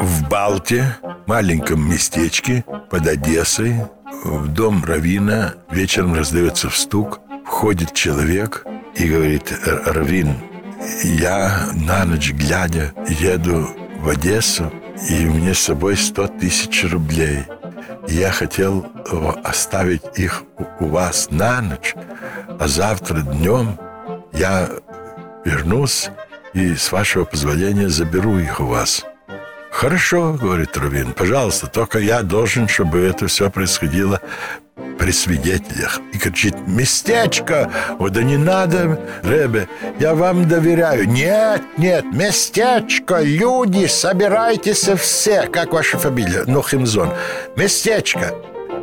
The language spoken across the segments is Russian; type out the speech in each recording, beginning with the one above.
в Балте, маленьком местечке под Одессой, в дом Равина вечером раздается стук, входит человек и говорит, Равин, я на ночь глядя еду в Одессу, и мне с собой 100 тысяч рублей. Я хотел оставить их у вас на ночь, а завтра днем я вернусь и, с вашего позволения, заберу их у вас. «Хорошо», — говорит Рувин, — «пожалуйста, только я должен, чтобы это все происходило при свидетелях. И кричит, местечко! О, да не надо, Ребе, я вам доверяю. Нет, нет, местечко, люди, собирайтесь все. Как ваша фамилия? Нохимзон. Местечко.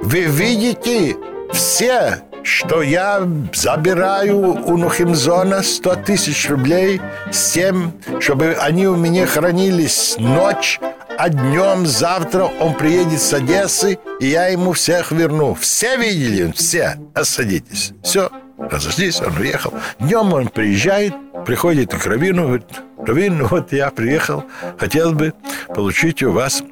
Вы видите все что я забираю у Нухимзона 100 тысяч рублей с тем, чтобы они у меня хранились ночь, а днем завтра он приедет с Одессы, и я ему всех верну. Все видели? Все. А садитесь. Все. Разошлись, он уехал. Днем он приезжает, приходит к Равину, говорит, Равин, вот я приехал, хотел бы получить у вас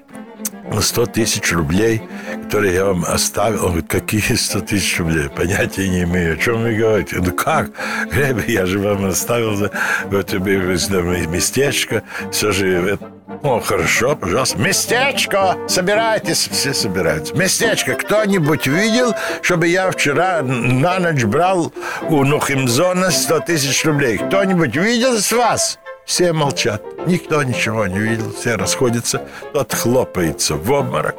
100 тысяч рублей, которые я вам оставил. Он говорит, какие 100 тысяч рублей? Понятия не имею. О чем вы говорите? Ну как? Я же вам оставил вот местечко. Все же о, хорошо, пожалуйста. Местечко! Собирайтесь. Все собираются. Местечко. Кто-нибудь видел, чтобы я вчера на ночь брал у Нухимзона 100 тысяч рублей? Кто-нибудь видел с вас? Все молчат. Никто ничего не видел. Все расходятся. Тот хлопается в обморок.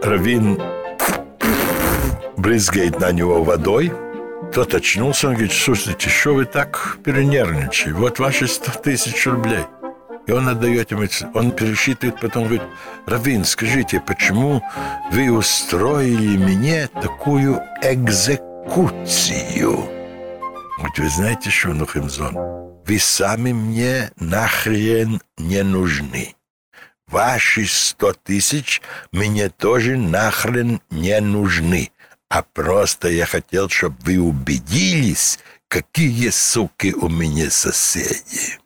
Равин брызгает на него водой. Тот очнулся, он говорит, слушайте, что вы так перенервничаете? Вот ваши 100 тысяч рублей. И он отдает ему, он пересчитывает, потом говорит, Равин, скажите, почему вы устроили мне такую экзекуцию? Вот вы знаете, что, Нухимзон, вы сами мне нахрен не нужны. Ваши сто тысяч мне тоже нахрен не нужны. А просто я хотел, чтобы вы убедились, какие суки у меня соседи.